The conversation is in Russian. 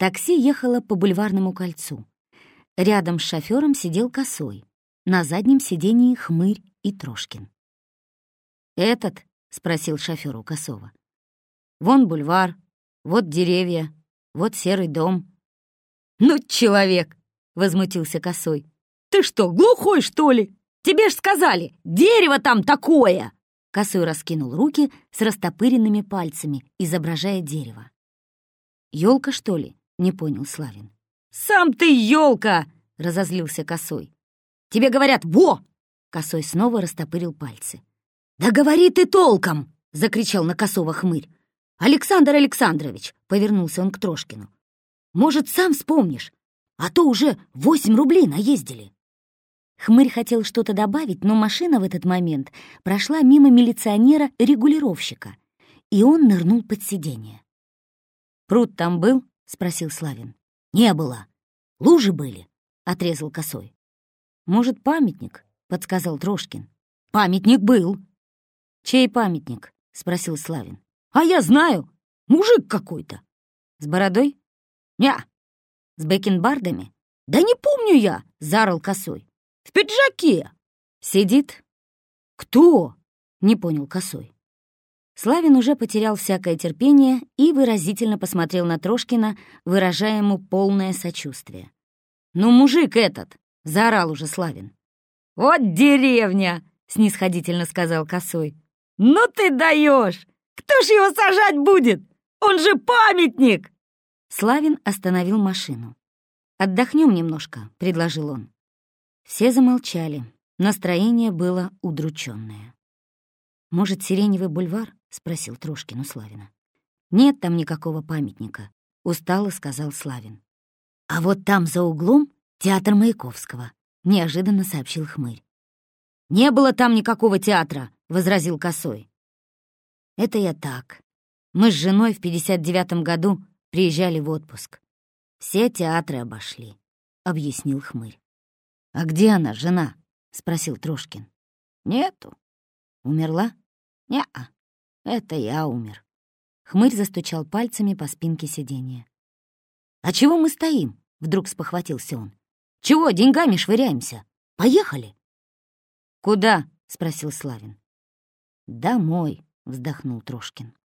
Такси ехало по бульварному кольцу. Рядом с шофёром сидел косой. На заднем сидении хмырь и Трошкин. «Этот?» — спросил шофёр у Косова. «Вон бульвар, вот деревья, вот серый дом». «Ну, человек!» — возмутился Косой. «Ты что, глухой, что ли? Тебе ж сказали, дерево там такое!» Косой раскинул руки с растопыренными пальцами, изображая дерево. Ёлка, что ли?» — не понял Славин. «Сам ты ёлка!» — разозлился Косой. «Тебе говорят «во!» Косой снова растопырил пальцы. «Да говори ты толком!» — закричал на Косова хмырь. «Александр Александрович!» — повернулся он к Трошкину. «Может, сам вспомнишь? А то уже восемь рублей наездили!» Хмырь хотел что-то добавить, но машина в этот момент прошла мимо милиционера-регулировщика, и он нырнул под сиденье. «Пруд там был?» — спросил Славин. «Не было. Лужи были», — отрезал Косой. «Может, памятник?» — подсказал Трошкин. «Памятник был». «Чей памятник?» — спросил Славин. «А я знаю. Мужик какой-то». «С бородой?» «Не». «С бакенбардами?» «Да не помню я», — зарал Косой. В пиджаке. Сидит? Кто? Не понял Косой. Славин уже потерял всякое терпение и выразительно посмотрел на Трошкина, выражая ему полное сочувствие. «Ну, мужик этот!» — заорал уже Славин. «Вот деревня!» — снисходительно сказал Косой. «Ну ты даешь! Кто ж его сажать будет? Он же памятник!» Славин остановил машину. «Отдохнем немножко», — предложил он. Все замолчали. Настроение было удрученное. «Может, Сиреневый бульвар?» — спросил Трошкин у Славина. «Нет там никакого памятника», — устало сказал Славин. «А вот там за углом театр Маяковского», — неожиданно сообщил Хмырь. «Не было там никакого театра», — возразил Косой. «Это я так. Мы с женой в 59-м году приезжали в отпуск. Все театры обошли», — объяснил Хмырь. «А где она, жена?» — спросил Трошкин. «Нету». «Умерла?» «Не-а. Это я умер». Хмырь застучал пальцами по спинке сиденья. «А чего мы стоим?» — вдруг спохватился он. «Чего деньгами швыряемся? Поехали!» «Куда?» — спросил Славин. «Домой», — вздохнул Трошкин.